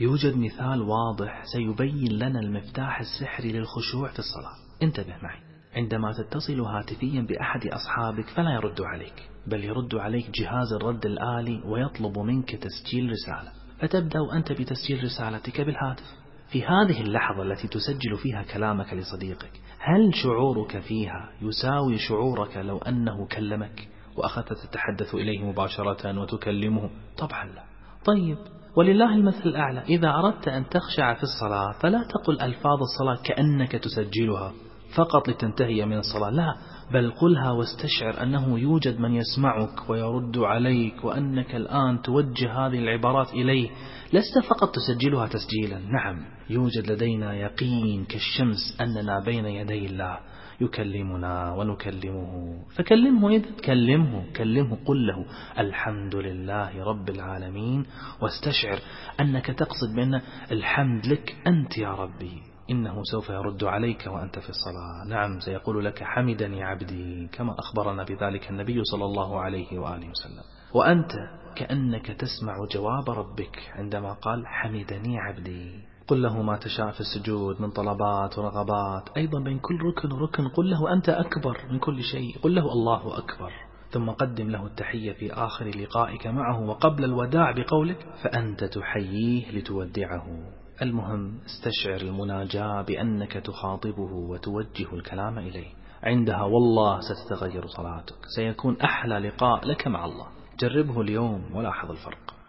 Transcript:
يوجد مثال واضح سيبين لنا المفتاح السحري للخشوع في الصلاة. انتبه معي. عندما تتصل هاتفيا بأحد أصحابك فلا يرد عليك بل يرد عليك جهاز الرد الآلي ويطلب منك تسجيل رسالة. فتبدأ أنت بتسجيل رسالتك بالهاتف. في هذه اللحظة التي تسجل فيها كلامك لصديقك هل شعورك فيها يساوي شعورك لو أنه كلمك وأخذت تتحدث إليه مباشرة وتكلمه؟ طبعا لا. طيب ولله المثل الأعلى. إذا أردت أن تخشع في الصلاة فلا تقل ألفاظ الصلاة كأنك تسجلها. فقط لتنتهي من الصلاة. لا بل قلها واستشعر أنه يوجد من يسمعك ويرد عليك وأنك الآن توجه هذه العبارات إليه. لست فقط تسجلها تسجيلا. نعم يوجد لدينا يقين كالشمس أننا بين يدي الله. يكلمنا ونكلمه. فكلمه إذا كلمه كلمه قل له الحمد لله رب العالمين. واستشعر أنك تقصد بأن الحمد لك أنت يا ربي. إنه سوف يرد عليك وأنت في الصلاة. نعم سيقول لك حمدني عبدي كما أخبرنا بذلك النبي صلى الله عليه وآله وسلم. وأنت كأنك تسمع جواب ربك عندما قال حمدني عبدي قل له ما تشاء في السجود من طلبات ورغبات. أيضا بين كل ركن وركن قل له أنت أكبر من كل شيء. قل له الله أكبر. ثم قدم له التحية في آخر لقائك معه وقبل الوداع بقولك فأنت تحييه لتودعه. المهم استشعر المناجاة بأنك تخاطبه وتوجه الكلام إليه. عندها والله ستتغير صلاتك. سيكون أحلى لقاء لك مع الله. جربه اليوم ولاحظ الفرق.